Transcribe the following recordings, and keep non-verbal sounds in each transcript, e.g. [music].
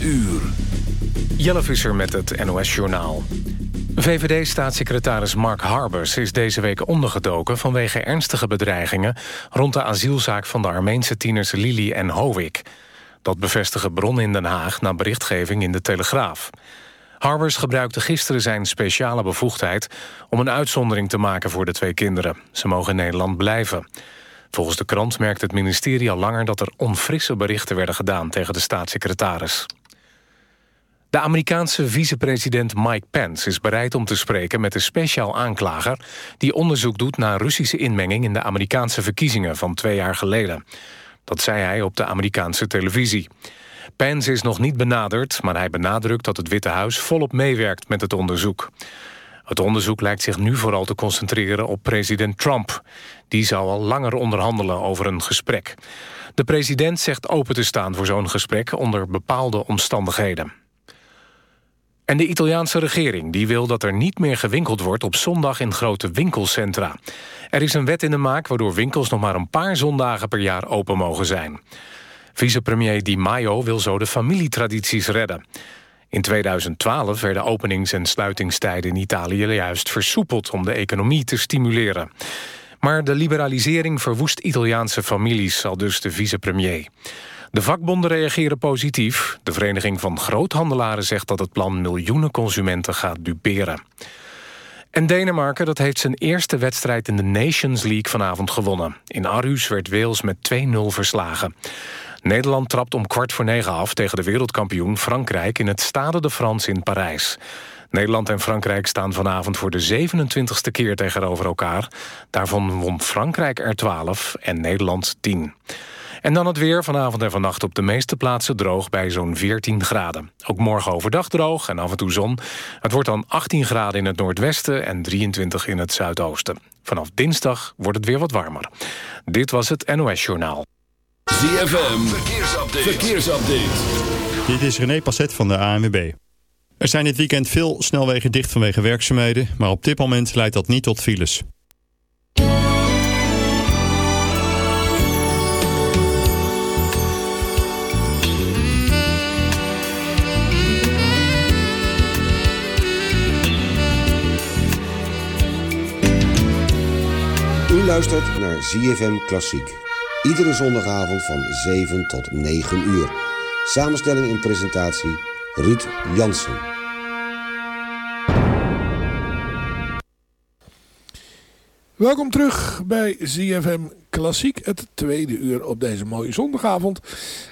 uur. Jelle Visser met het NOS-journaal. VVD-staatssecretaris Mark Harbers is deze week ondergedoken... vanwege ernstige bedreigingen rond de asielzaak van de Armeense tieners Lili en Hovik. Dat bevestigen bronnen in Den Haag na berichtgeving in de Telegraaf. Harbers gebruikte gisteren zijn speciale bevoegdheid... om een uitzondering te maken voor de twee kinderen. Ze mogen in Nederland blijven. Volgens de krant merkt het ministerie al langer... dat er onfrisse berichten werden gedaan tegen de staatssecretaris. De Amerikaanse vicepresident Mike Pence is bereid om te spreken met de speciaal aanklager die onderzoek doet naar Russische inmenging in de Amerikaanse verkiezingen van twee jaar geleden. Dat zei hij op de Amerikaanse televisie. Pence is nog niet benaderd, maar hij benadrukt dat het Witte Huis volop meewerkt met het onderzoek. Het onderzoek lijkt zich nu vooral te concentreren op president Trump. Die zou al langer onderhandelen over een gesprek. De president zegt open te staan voor zo'n gesprek onder bepaalde omstandigheden. En de Italiaanse regering die wil dat er niet meer gewinkeld wordt op zondag in grote winkelcentra. Er is een wet in de maak waardoor winkels nog maar een paar zondagen per jaar open mogen zijn. Vicepremier Di Maio wil zo de familietradities redden. In 2012 werden openings- en sluitingstijden in Italië juist versoepeld om de economie te stimuleren. Maar de liberalisering verwoest Italiaanse families, al dus de vicepremier. De vakbonden reageren positief. De Vereniging van Groothandelaren zegt dat het plan miljoenen consumenten gaat duperen. En Denemarken dat heeft zijn eerste wedstrijd in de Nations League vanavond gewonnen. In Aarhus werd Wales met 2-0 verslagen. Nederland trapt om kwart voor negen af tegen de wereldkampioen Frankrijk... in het Stade de France in Parijs. Nederland en Frankrijk staan vanavond voor de 27ste keer tegenover elkaar. Daarvan won Frankrijk er 12 en Nederland 10. En dan het weer vanavond en vannacht op de meeste plaatsen droog bij zo'n 14 graden. Ook morgen overdag droog en af en toe zon. Het wordt dan 18 graden in het noordwesten en 23 in het zuidoosten. Vanaf dinsdag wordt het weer wat warmer. Dit was het NOS Journaal. ZFM, verkeersupdate. verkeersupdate. Dit is René Passet van de ANWB. Er zijn dit weekend veel snelwegen dicht vanwege werkzaamheden... maar op dit moment leidt dat niet tot files. Luistert naar ZFM Klassiek. Iedere zondagavond van 7 tot 9 uur. Samenstelling en presentatie Ruud Jansen. Welkom terug bij ZFM Klassiek, het tweede uur op deze mooie zondagavond.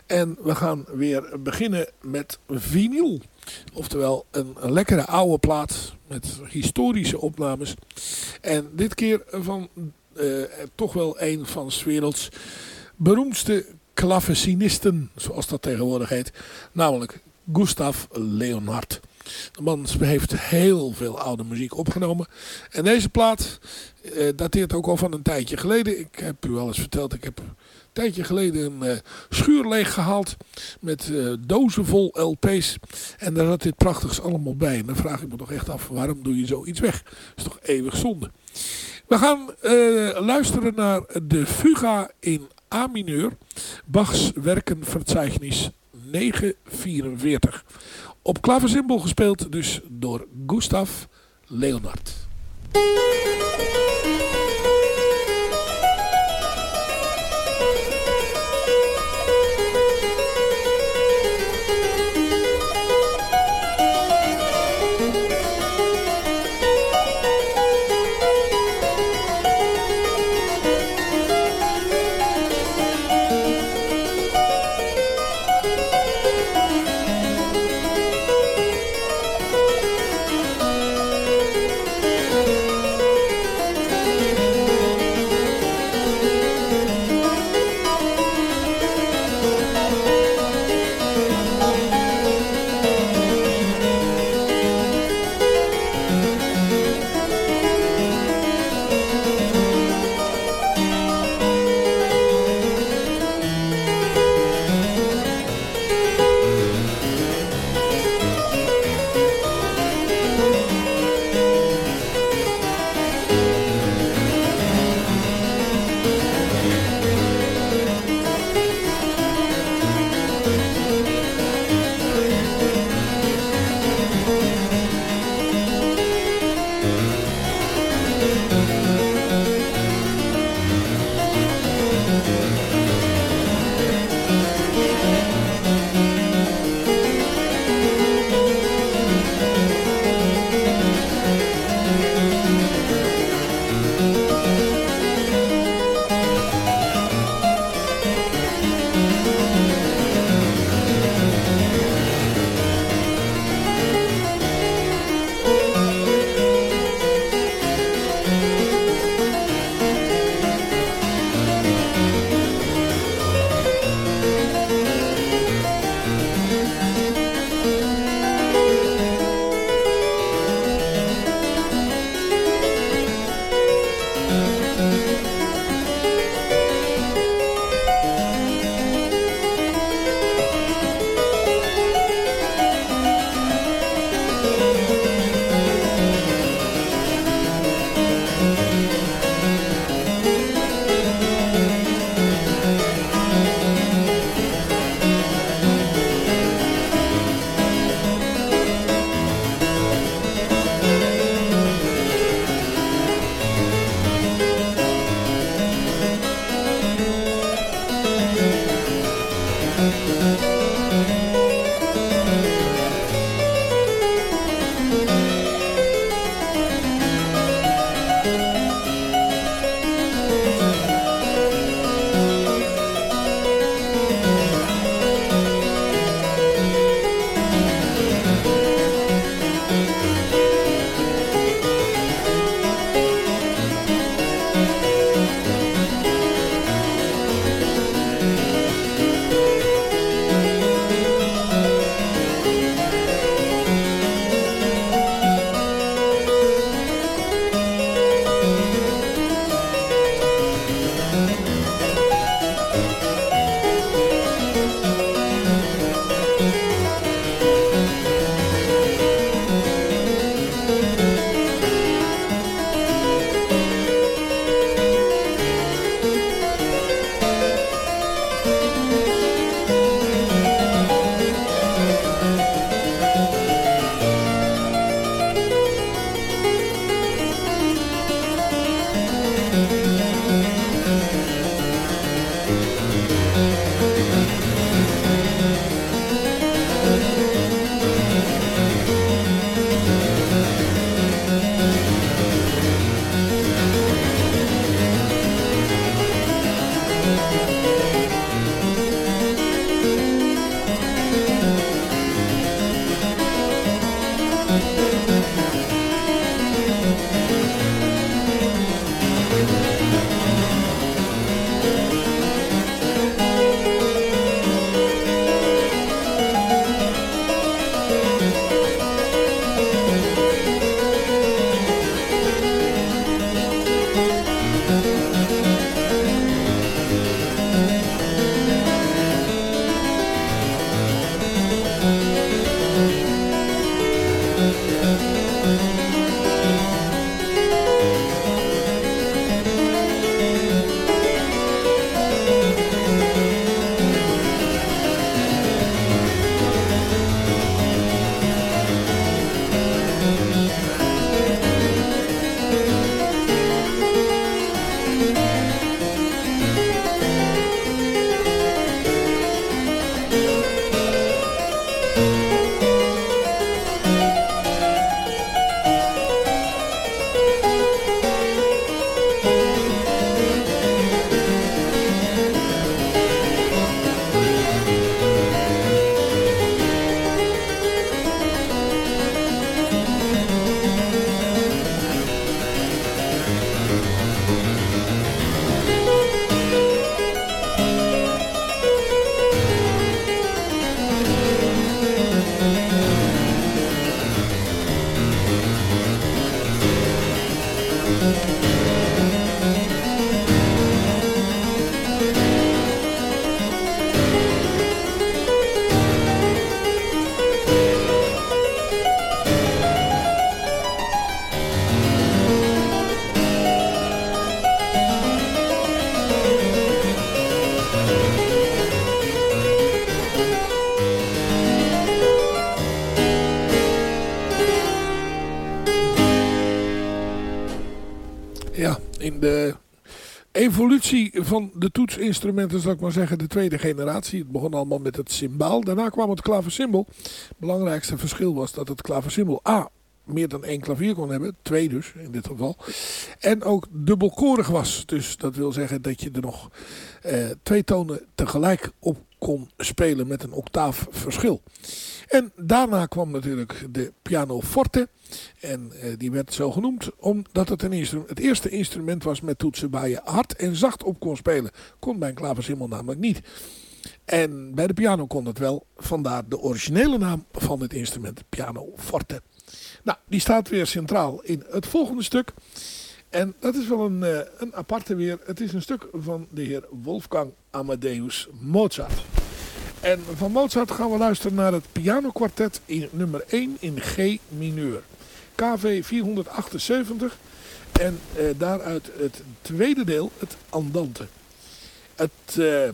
En we gaan weer beginnen met vinyl. Oftewel een, een lekkere oude plaat met historische opnames. En dit keer van uh, toch wel een van 's werelds beroemdste klavecinisten, zoals dat tegenwoordig heet. Namelijk Gustav Leonhard. De man heeft heel veel oude muziek opgenomen. En deze plaat uh, dateert ook al van een tijdje geleden. Ik heb u al eens verteld, ik heb een tijdje geleden een uh, schuur leeg gehaald. Met uh, dozen vol LP's. En daar zat dit prachtigs allemaal bij. En dan vraag ik me toch echt af, waarom doe je zoiets weg? Dat is toch eeuwig zonde. We gaan uh, luisteren naar de Fuga in A mineur. Bachs werkenverzeichnis 944. Op klaversymbol gespeeld dus door Gustav Leonard. Van de toetsinstrumenten, zal ik maar zeggen, de tweede generatie. Het begon allemaal met het symbaal. Daarna kwam het klaversymbol. Het belangrijkste verschil was dat het klaversymbol A meer dan één klavier kon hebben. Twee dus, in dit geval. En ook dubbelkorig was. Dus dat wil zeggen dat je er nog eh, twee tonen tegelijk op kon spelen met een octaaf verschil. En daarna kwam natuurlijk de pianoforte. En eh, die werd zo genoemd omdat het een het eerste instrument was met toetsen waar je hard en zacht op kon spelen. Kon bij een klaversymbol namelijk niet. En bij de piano kon het wel. Vandaar de originele naam van het instrument, pianoforte. Nou, die staat weer centraal in het volgende stuk. En dat is wel een, uh, een aparte weer. Het is een stuk van de heer Wolfgang Amadeus Mozart. En van Mozart gaan we luisteren naar het pianokwartet in nummer 1 in G mineur. KV 478 en uh, daaruit het tweede deel, het Andante. Het uh,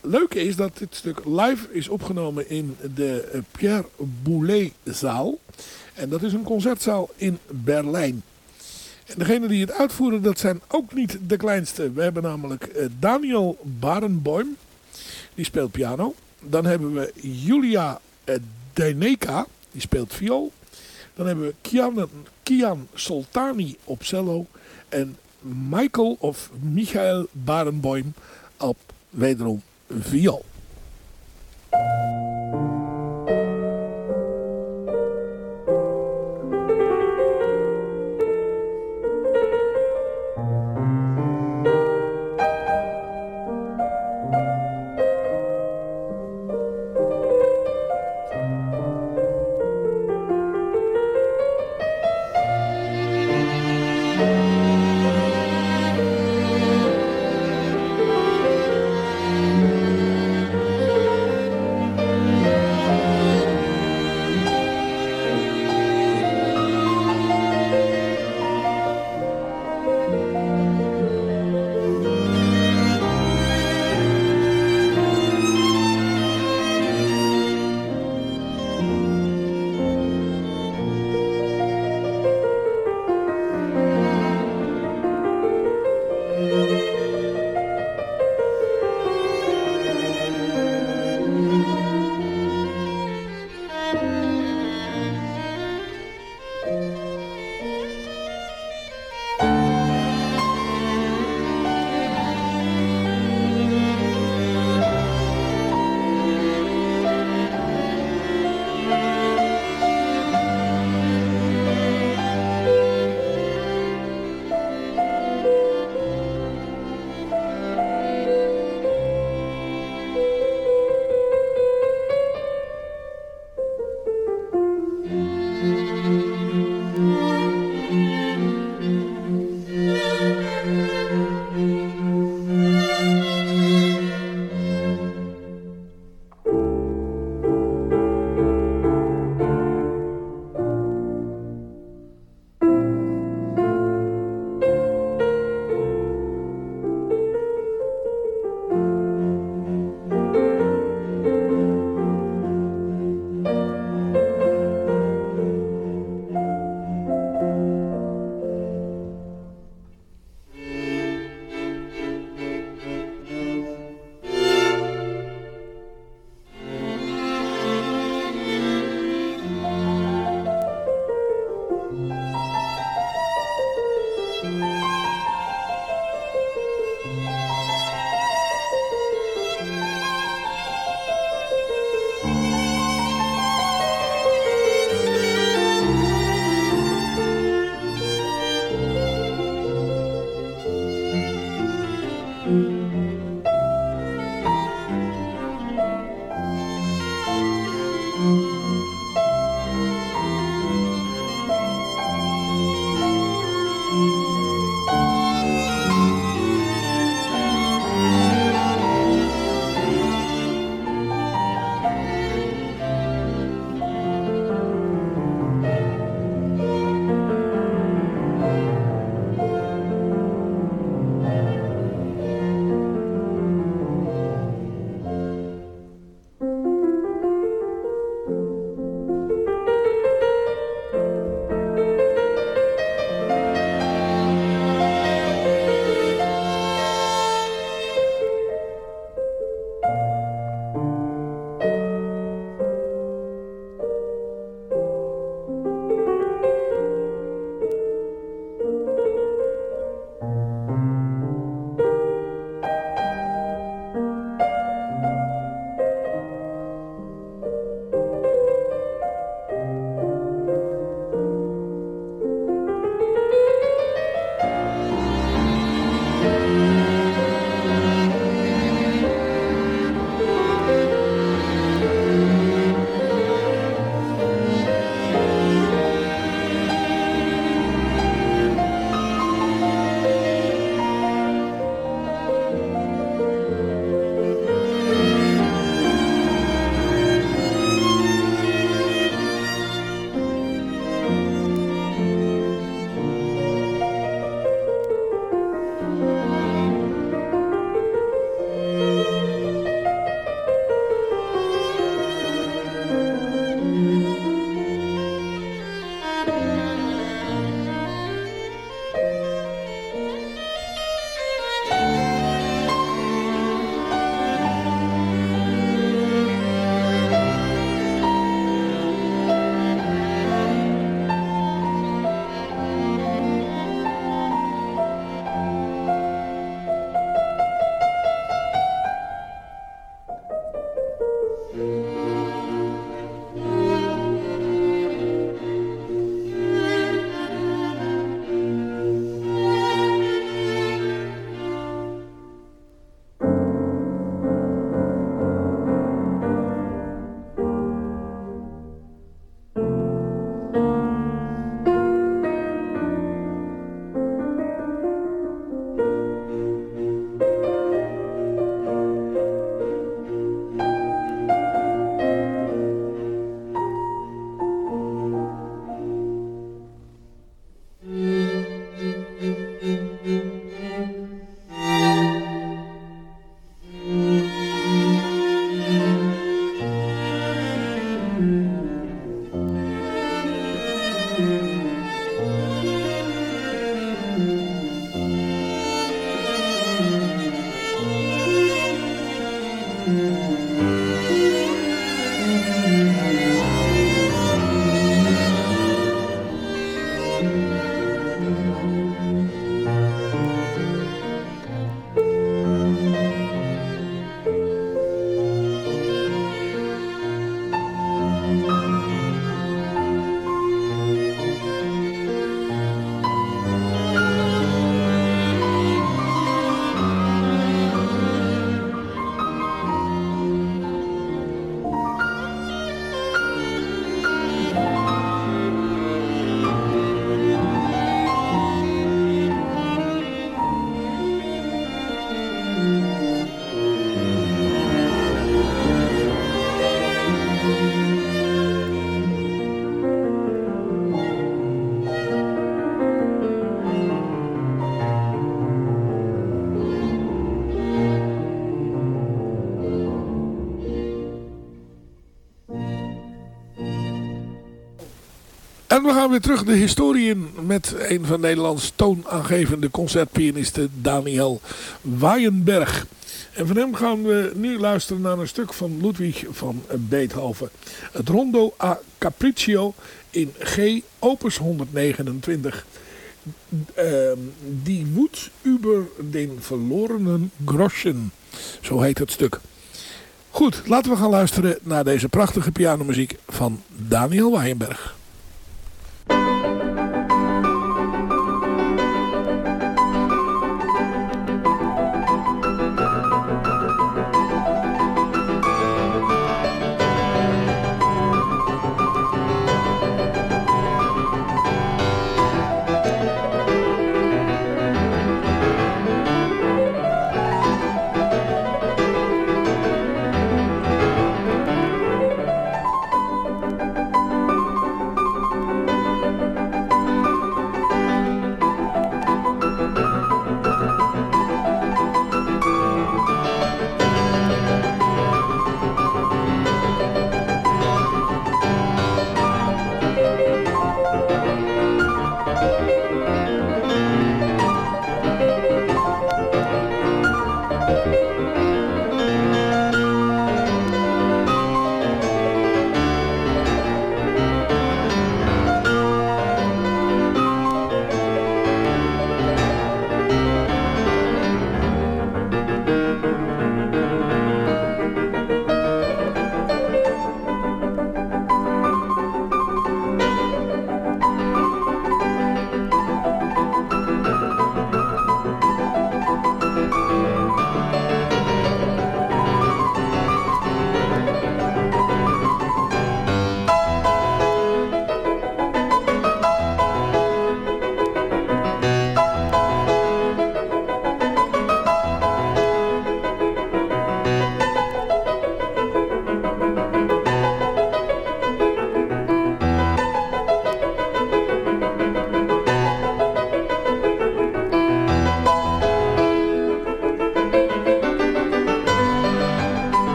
leuke is dat dit stuk live is opgenomen in de Pierre Boulez zaal. En dat is een concertzaal in Berlijn. En degene die het uitvoeren, dat zijn ook niet de kleinste. We hebben namelijk uh, Daniel Barenboim. Die speelt piano. Dan hebben we Julia uh, Deneka. Die speelt viool. Dan hebben we Kian, Kian Soltani op cello. En Michael of Michael Barenboim op wederom viool. We gaan weer terug de historie in met een van Nederlands toonaangevende concertpianisten Daniel Waaienberg. En van hem gaan we nu luisteren naar een stuk van Ludwig van Beethoven. Het Rondo a Capriccio in G, opus 129. Uh, die woedt über den verlorenen Groschen. Zo heet het stuk. Goed, laten we gaan luisteren naar deze prachtige pianomuziek van Daniel Waaienberg.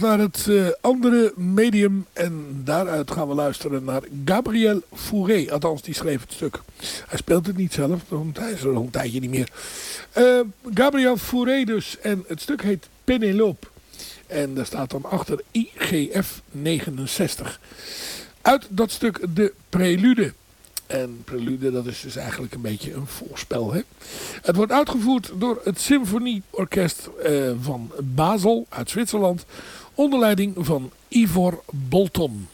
Naar het uh, andere medium. En daaruit gaan we luisteren naar Gabriel Fauré. Althans, die schreef het stuk. Hij speelt het niet zelf, want hij is er een tijdje niet meer. Uh, Gabriel Fauré dus. En het stuk heet Penelope. En daar staat dan achter IGF 69. Uit dat stuk de prelude. En prelude, dat is dus eigenlijk een beetje een voorspel. Hè? Het wordt uitgevoerd door het Symfonieorkest uh, van Basel uit Zwitserland. Onder leiding van Ivor Bolton.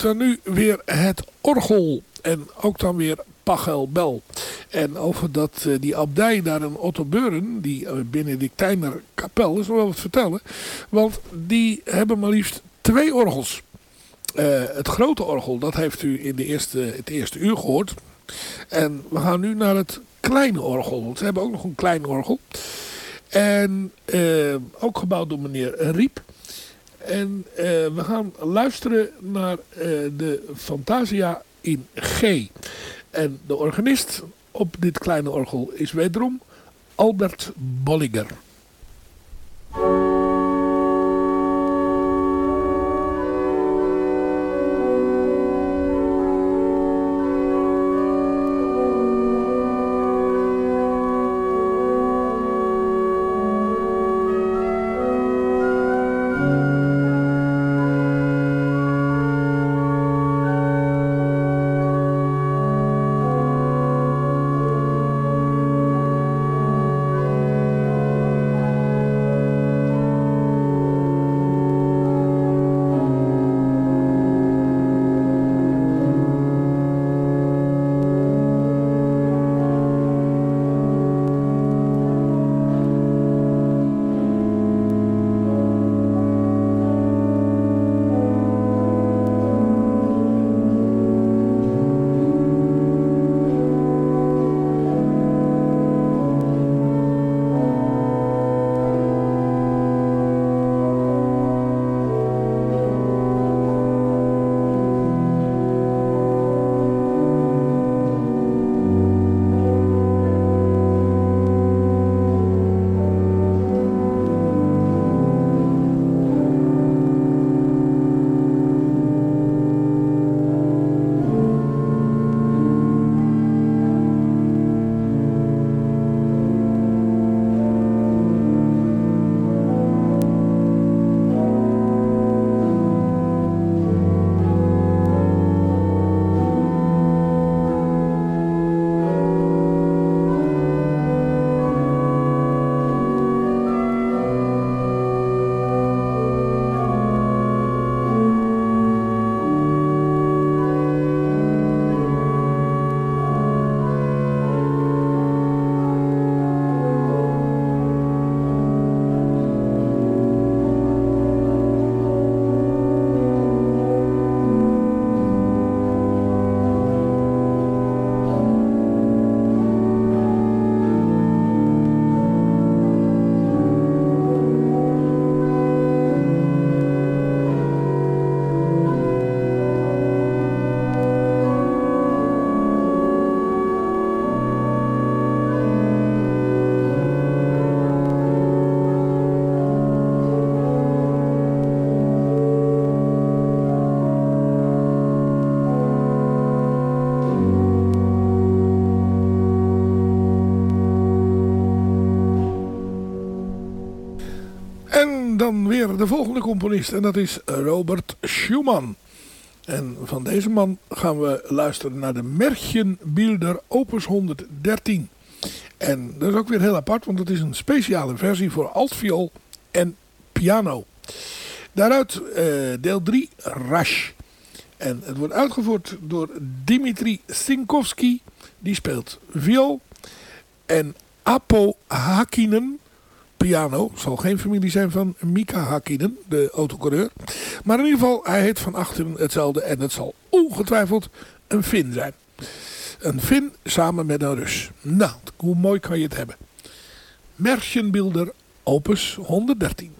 Dan nu weer het orgel. En ook dan weer Pachelbel. En over dat, uh, die abdij daar in Ottobeuren, die uh, Benedictijner kapel, is wel wat vertellen. Want die hebben maar liefst twee orgels. Uh, het grote orgel, dat heeft u in de eerste, het eerste uur gehoord. En we gaan nu naar het kleine orgel. Want ze hebben ook nog een klein orgel. En ook gebouwd door meneer Riep. En we gaan luisteren naar de Fantasia in G. En de organist op dit kleine orgel is wederom Albert Bolliger. De volgende componist. En dat is Robert Schumann. En van deze man gaan we luisteren naar de Märchenbilder opus 113. En dat is ook weer heel apart, want het is een speciale versie voor altviool en piano. Daaruit uh, deel 3, Rash. En het wordt uitgevoerd door Dimitri Sinkovsky, die speelt viool. En Apo Hakinen, piano. Zal geen familie zijn van Mika Hakkinen, de autocoureur. Maar in ieder geval, hij heet van achteren hetzelfde. En het zal ongetwijfeld een Fin zijn. Een Fin samen met een Rus. Nou, hoe mooi kan je het hebben. Märchenbilder opus 113.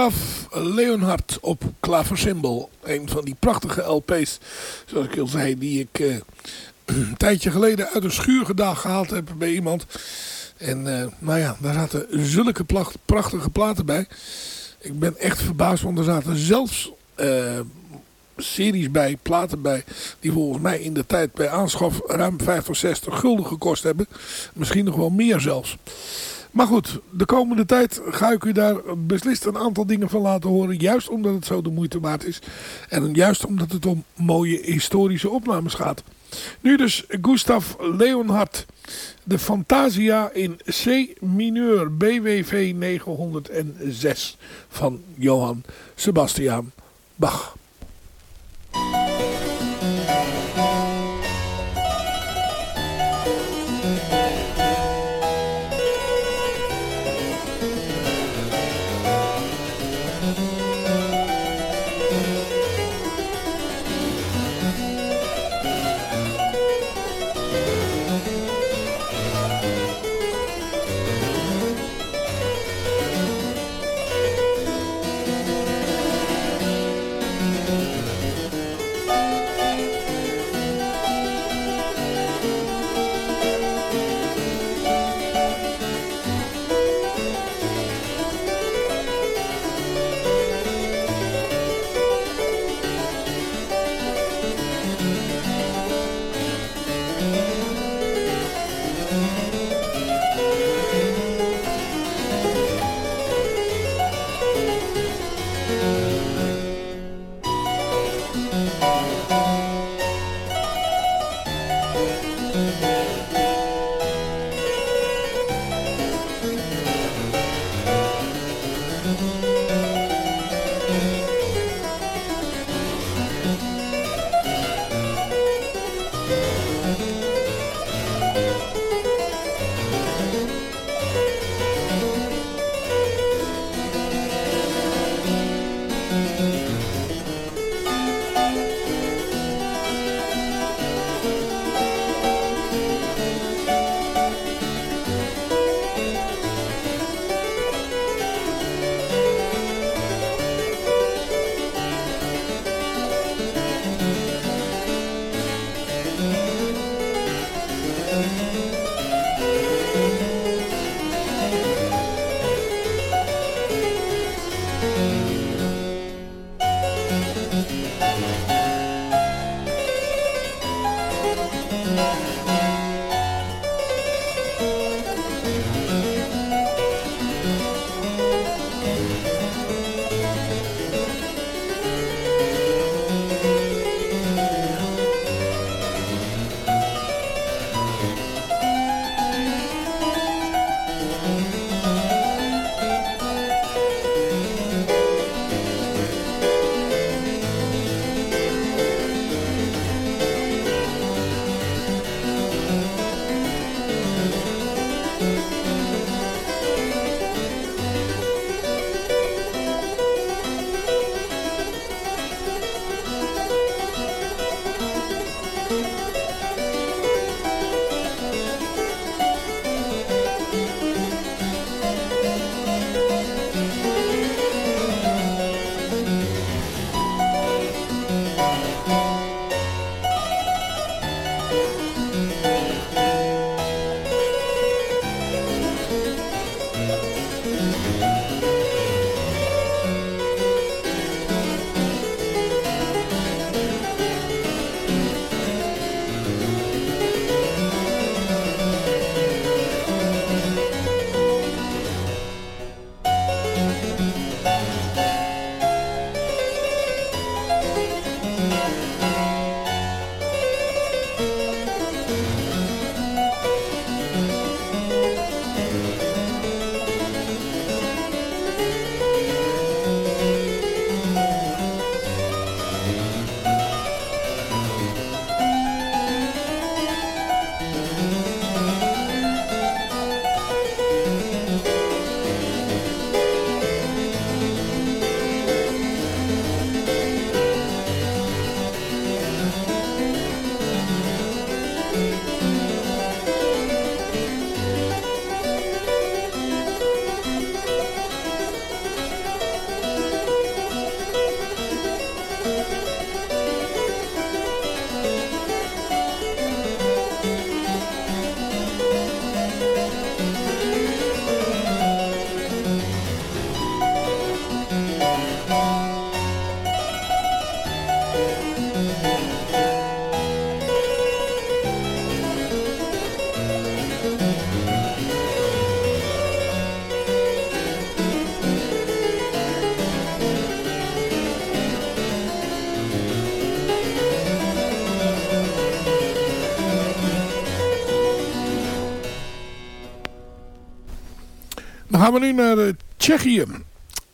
Gustav op klaversymbol. Een van die prachtige LP's, zoals ik al zei, die ik uh, [clears throat] een tijdje geleden uit een schuurgedag gehaald heb bij iemand. En uh, nou ja, daar zaten zulke prachtige platen bij. Ik ben echt verbaasd, want er zaten zelfs uh, series bij, platen bij, die volgens mij in de tijd bij aanschaf ruim 50 of 60 gulden gekost hebben. Misschien nog wel meer zelfs. Maar goed, de komende tijd ga ik u daar beslist een aantal dingen van laten horen. Juist omdat het zo de moeite waard is. En juist omdat het om mooie historische opnames gaat. Nu dus Gustav Leonhard. De Fantasia in C mineur BWV 906 van Johann Sebastian Bach. Gaan we nu naar uh, Tsjechië.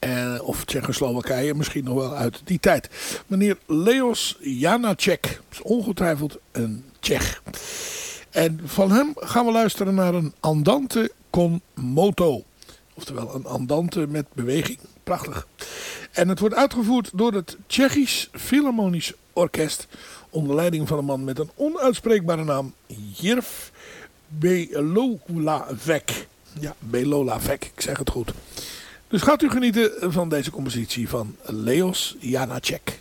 Uh, of Tsjechoslowakije, misschien nog wel uit die tijd. Meneer Leos Janacek is ongetwijfeld een Tsjech. En van hem gaan we luisteren naar een Andante con moto. Oftewel een Andante met beweging. Prachtig. En het wordt uitgevoerd door het Tsjechisch Philharmonisch Orkest. Onder leiding van een man met een onuitspreekbare naam. Jirf Belolavek. Ja, Belolavek, ik zeg het goed. Dus gaat u genieten van deze compositie van Leos Janacek.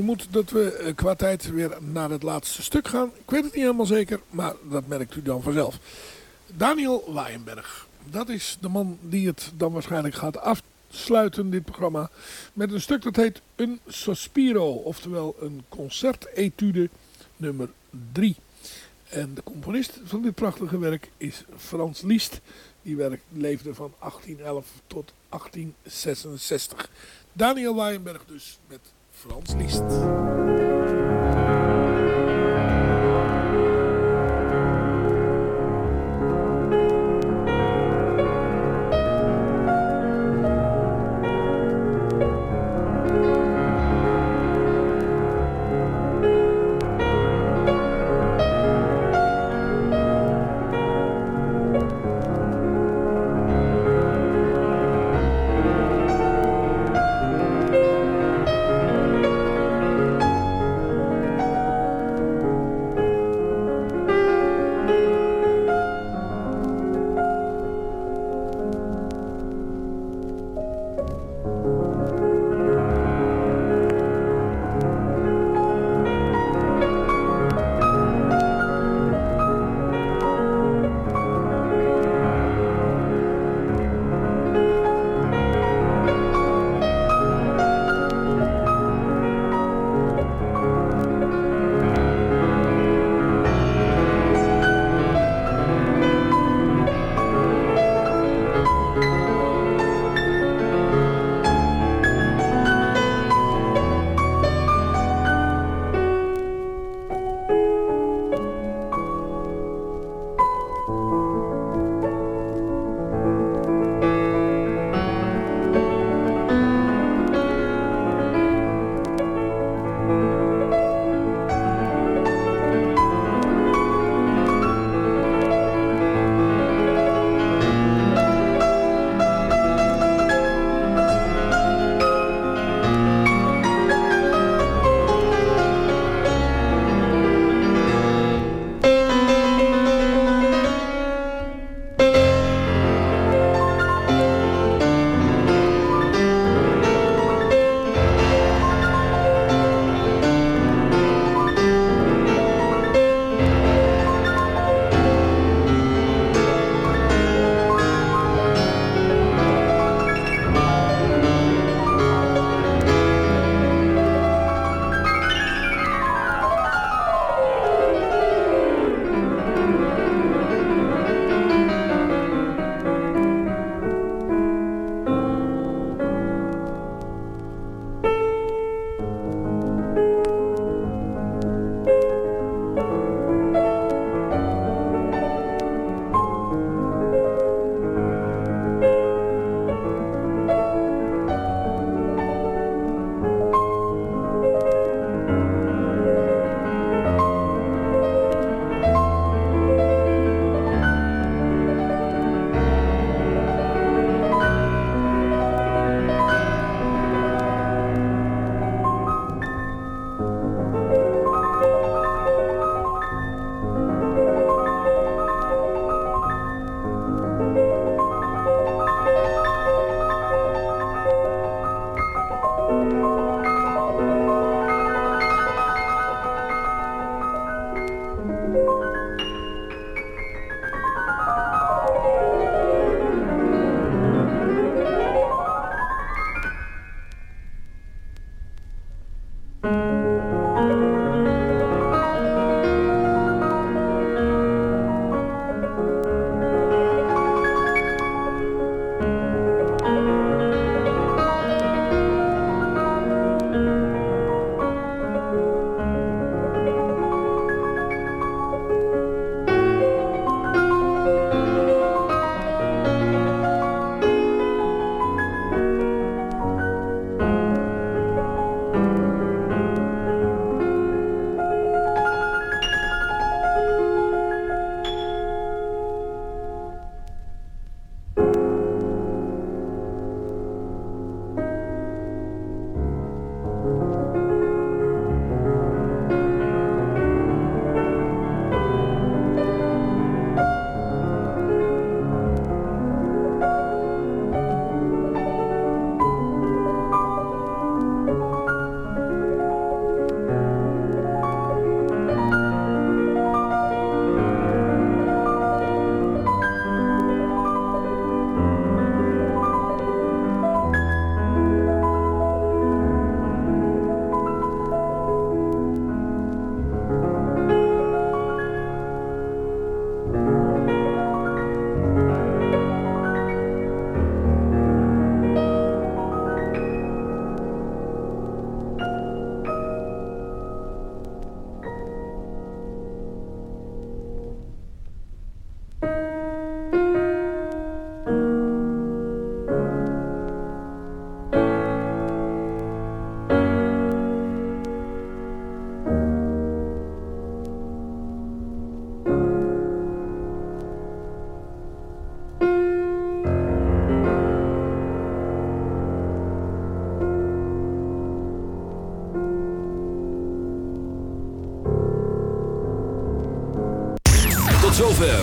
Vermoed dat we eh, qua tijd weer naar het laatste stuk gaan. Ik weet het niet helemaal zeker, maar dat merkt u dan vanzelf. Daniel Waaienberg. Dat is de man die het dan waarschijnlijk gaat afsluiten, dit programma. Met een stuk dat heet Un Sospiro. Oftewel een concertetude nummer 3. En de componist van dit prachtige werk is Frans Liszt. Die werk leefde van 1811 tot 1866. Daniel Waaienberg dus met Frans Liszt.